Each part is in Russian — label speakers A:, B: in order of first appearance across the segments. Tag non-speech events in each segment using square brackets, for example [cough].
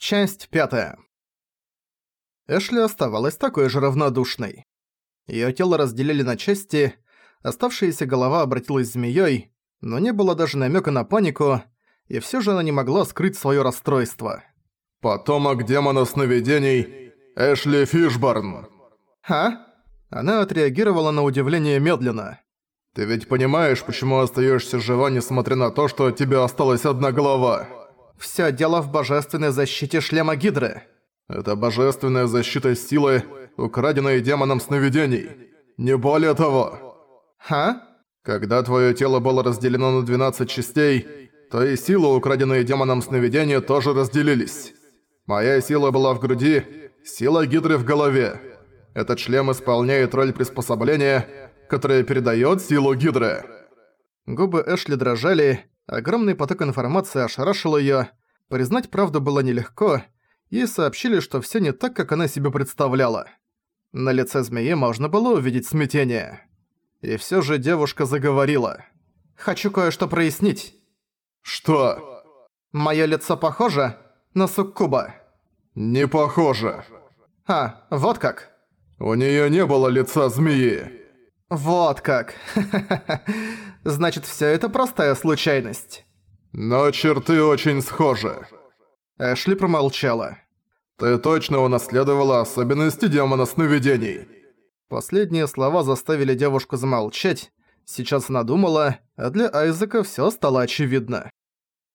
A: Часть пятая. Эшли оставалась такой же равнодушной. Её тело разделили на части, оставшаяся голова обратилась змеёй, но не было даже намёка на панику, и всё же она не могла скрыть своё расстройство.
B: «Потомок демона сновидений Эшли Фишборн».
A: «А?» Она отреагировала на удивление медленно.
B: «Ты ведь понимаешь, почему остаёшься жива, несмотря на то, что от тебя осталась одна голова?»
A: «Всё дело в божественной защите шлема Гидры».
B: «Это божественная защита силы, украденной демоном сновидений. Не более того».
A: «Ха?»
B: «Когда твоё тело было разделено на 12 частей, то и силы, украденные демоном сновидения, тоже разделились. Моя сила была в груди, сила Гидры в голове. Этот шлем исполняет роль приспособления, которое передает силу Гидры.
A: Губы Эшли дрожали, огромный поток информации ошарашил её. Признать правду было нелегко, ей сообщили, что всё не так, как она себе представляла. На лице змеи можно было увидеть смятение. И всё же девушка заговорила. «Хочу кое-что прояснить.
B: Что?
A: Моё лицо похоже на суккуба?»
B: Не похоже.
A: «А, вот как?»
B: У неё не было лица змеи.
A: «Вот как. [laughs] Значит, всё это простая случайность».
B: Но черты очень схожи.
A: Эшли промолчала.
B: Ты точно унаследовала особенности демона сновидений.
A: Последние слова заставили девушку замолчать. Сейчас она думала, а для Айзека всё стало очевидно.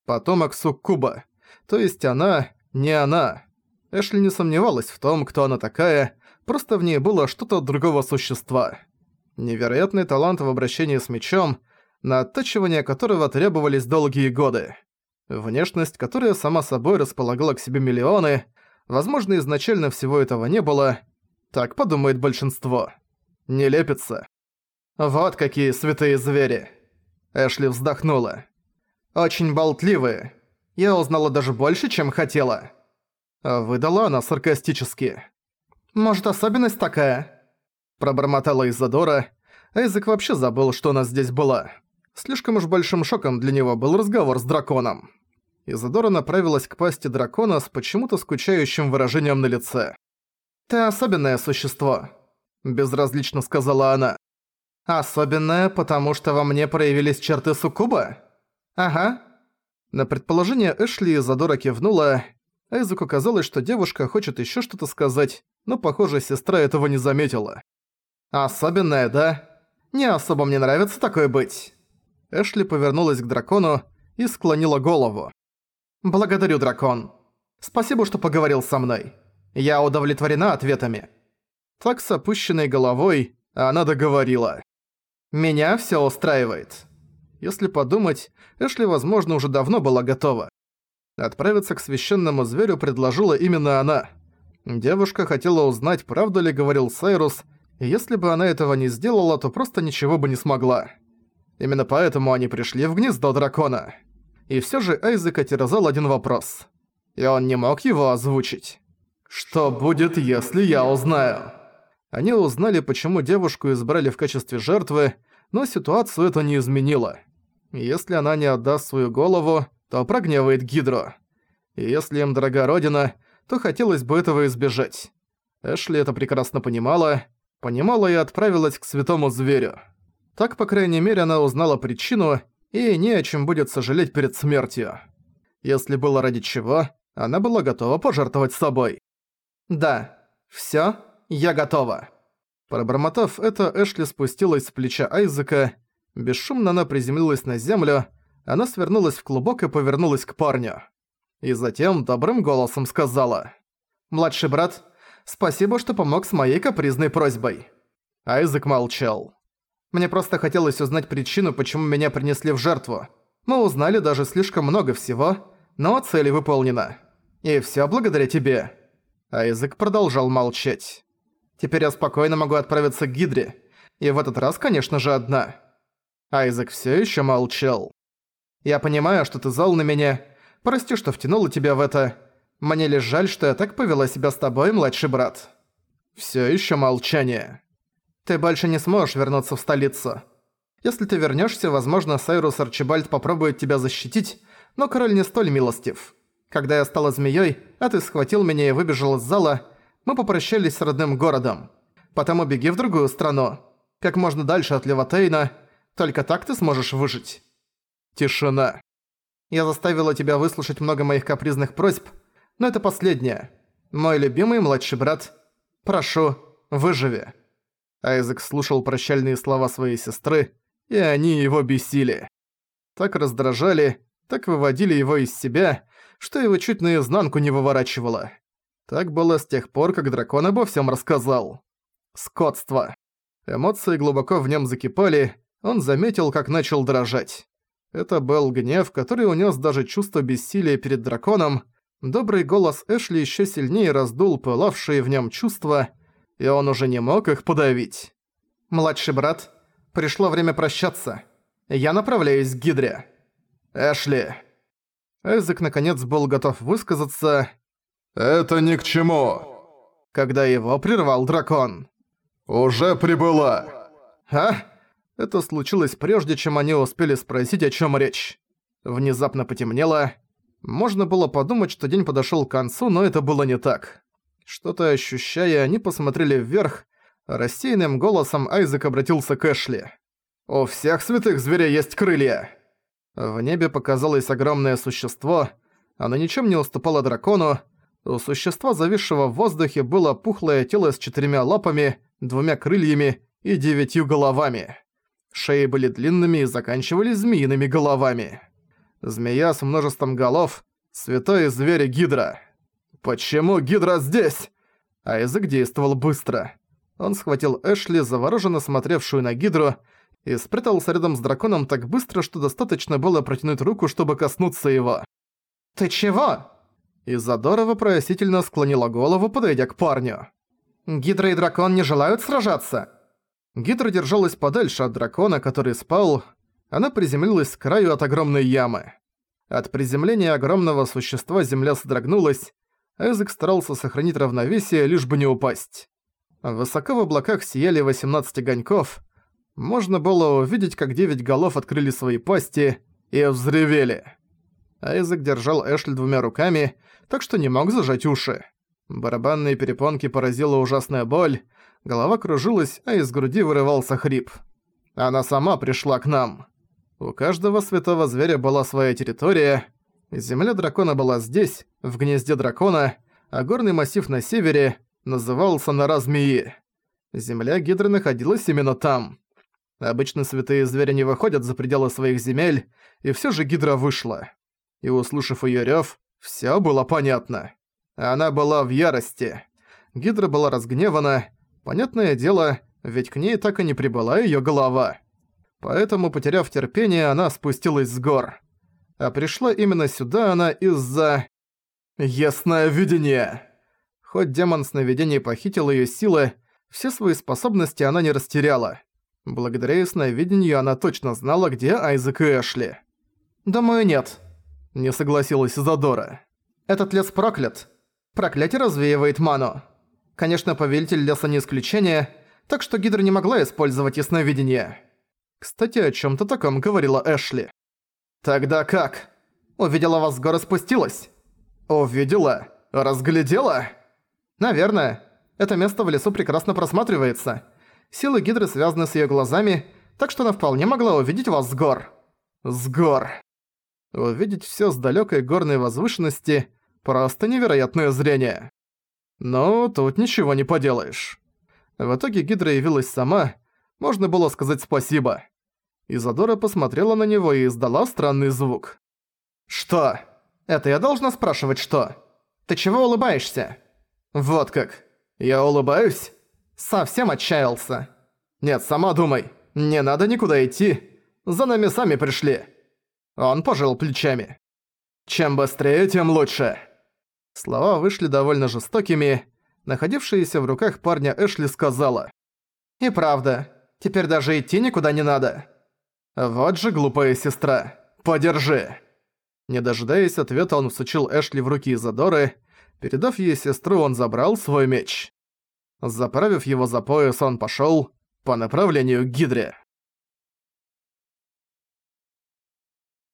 A: Потомок Суккуба. То есть она, не она. Эшли не сомневалась в том, кто она такая, просто в ней было что-то от другого существа. Невероятный талант в обращении с мечом, на оттачивание которого требовались долгие годы. Внешность, которая сама собой располагала к себе миллионы, возможно, изначально всего этого не было, так подумает большинство. Не лепится. Вот какие святые звери. Эшли вздохнула. Очень болтливые. Я узнала даже больше, чем хотела. Выдала она саркастически. «Может, особенность такая?» Пробормотала Изадора. Эйзек вообще забыл, что она здесь была. Слишком уж большим шоком для него был разговор с драконом. Изадора направилась к пасти дракона с почему-то скучающим выражением на лице. «Ты особенное существо», – безразлично сказала она. «Особенное, потому что во мне проявились черты суккуба?» «Ага». На предположение Эшли Изадора кивнула. Эйзеку казалось, что девушка хочет ещё что-то сказать, но, похоже, сестра этого не заметила. «Особенное, да? Не особо мне нравится такое быть». Эшли повернулась к дракону и склонила голову. «Благодарю, дракон. Спасибо, что поговорил со мной. Я удовлетворена ответами». Так с опущенной головой она договорила. «Меня всё устраивает». Если подумать, Эшли, возможно, уже давно была готова. Отправиться к священному зверю предложила именно она. Девушка хотела узнать, правду ли говорил Сайрус, и если бы она этого не сделала, то просто ничего бы не смогла. Именно поэтому они пришли в гнездо дракона. И всё же Айзека терзал один вопрос. И он не мог его озвучить. «Что будет, если я узнаю?» Они узнали, почему девушку избрали в качестве жертвы, но ситуацию это не изменило. Если она не отдаст свою голову, то прогневает Гидру. И если им дорога родина, то хотелось бы этого избежать. Эшли это прекрасно понимала, понимала и отправилась к святому зверю. Так, по крайней мере, она узнала причину, и не о чем будет сожалеть перед смертью. Если было ради чего, она была готова пожертвовать собой. «Да, всё, я готова». Пробормотав это, Эшли спустилась с плеча Айзека. Бесшумно она приземлилась на землю, она свернулась в клубок и повернулась к парню. И затем добрым голосом сказала. «Младший брат, спасибо, что помог с моей капризной просьбой». Айзек молчал. «Мне просто хотелось узнать причину, почему меня принесли в жертву. Мы узнали даже слишком много всего, но цель выполнена. И всё благодаря тебе». Айзек продолжал молчать. «Теперь я спокойно могу отправиться к Гидре. И в этот раз, конечно же, одна». Айзек всё ещё молчал. Я понимаю, что ты зол на меня. Прости, что втянула тебя в это. Мне лишь жаль, что я так повела себя с тобой, младший брат». Всё ещё молчание. «Ты больше не сможешь вернуться в столицу. Если ты вернёшься, возможно, Сайрус Арчибальд попробует тебя защитить, но король не столь милостив. Когда я стала змеей, а ты схватил меня и выбежал из зала, мы попрощались с родным городом. Потому беги в другую страну. Как можно дальше от Леватейна. Только так ты сможешь выжить. Тишина. Я заставила тебя выслушать много моих капризных просьб, но это последнее. Мой любимый младший брат. Прошу, выживи. Айзек слушал прощальные слова своей сестры, и они его бесили. Так раздражали, так выводили его из себя, что его чуть наизнанку не выворачивало. Так было с тех пор, как дракон обо всем рассказал. Скотство. Эмоции глубоко в нем закипали, он заметил, как начал дрожать. Это был гнев, который унес даже чувство бессилия перед драконом. Добрый голос Эшли еще сильнее раздул пылавшие в нем чувства, и он уже не мог их подавить. «Младший брат, пришло время прощаться. Я направляюсь к Гидре». «Эшли». Эзек наконец был готов высказаться.
B: «Это ни к чему!»
A: Когда его прервал дракон.
B: «Уже прибыла!»
A: «А?» Это случилось прежде, чем они успели спросить, о чем речь. Внезапно потемнело. Можно было подумать, что день подошел к концу, но это было не так. Что-то ощущая, они посмотрели вверх. Рассеянным голосом Айзек обратился к Эшли. «У всех святых зверей есть крылья!» В небе показалось огромное существо. Оно ничем не уступало дракону. У существа, зависшего в воздухе, было пухлое тело с четырьмя лапами, двумя крыльями и девятью головами. Шеи были длинными и заканчивались змеиными головами. Змея с множеством голов — святой зверь Гидра. «Почему Гидра здесь?» А язык действовал быстро. Он схватил Эшли, завороженно смотревшую на Гидру, и спрятался рядом с драконом так быстро, что достаточно было протянуть руку, чтобы коснуться его. «Ты чего?» Изадора вопросительно склонила голову, подойдя к парню. «Гидра и дракон не желают сражаться?» Гидра держалась подальше от дракона, который спал. Она приземлилась к краю от огромной ямы. От приземления огромного существа земля содрогнулась. Эзек старался сохранить равновесие, лишь бы не упасть. Высоко в облаках сияли 18 огоньков. Можно было увидеть, как 9 голов открыли свои пасти и взревели. Айзек держал Эшли двумя руками, так что не мог зажать уши. Барабанные перепонки поразила ужасная боль, Голова кружилась, а из груди вырывался хрип. Она сама пришла к нам. У каждого святого зверя была своя территория. Земля дракона была здесь, в гнезде дракона, а горный массив на севере назывался нора змеи. Земля Гидры находилась именно там. Обычно святые звери не выходят за пределы своих земель, и всё же Гидра вышла. И услышав её рёв, всё было понятно. Она была в ярости. Гидра была разгневана, Понятное дело, ведь к ней так и не прибыла её голова. Поэтому, потеряв терпение, она спустилась с гор. А пришла именно сюда она из-за... Ясное видение! Хоть демон сновидений похитил её силы, все свои способности она не растеряла. Благодаря ясновидению она точно знала, где Айзек и Эшли. «Думаю, нет», — не согласилась Задора. «Этот лес проклят. Проклятие развеивает ману. Конечно, повелитель леса не исключение, так что Гидра не могла использовать ясновидение. Кстати, о чём-то таком говорила Эшли. «Тогда как? Увидела вас с горы спустилась?» «Увидела? Разглядела?» «Наверное. Это место в лесу прекрасно просматривается. Силы Гидры связаны с её глазами, так что она вполне могла увидеть вас с гор». «С гор». Увидеть всё с далёкой горной возвышенности – просто невероятное зрение. Но тут ничего не поделаешь. В итоге Гидра явилась сама, можно было сказать спасибо. Изадора посмотрела на него и издала странный звук. «Что? Это я должна спрашивать, что? Ты чего улыбаешься?» «Вот как. Я улыбаюсь?» «Совсем отчаялся?» «Нет, сама думай. Не надо никуда идти. За нами сами пришли». Он пожал плечами. «Чем быстрее, тем лучше». Слова вышли довольно жестокими. Находившаяся в руках парня Эшли сказала. «И правда, теперь даже идти никуда не надо». «Вот же глупая сестра. Подержи». Не дожидаясь ответа, он всучил Эшли в руки Изадоры. Передав ей сестру, он забрал свой меч. Заправив его за пояс, он пошёл по направлению к Гидре.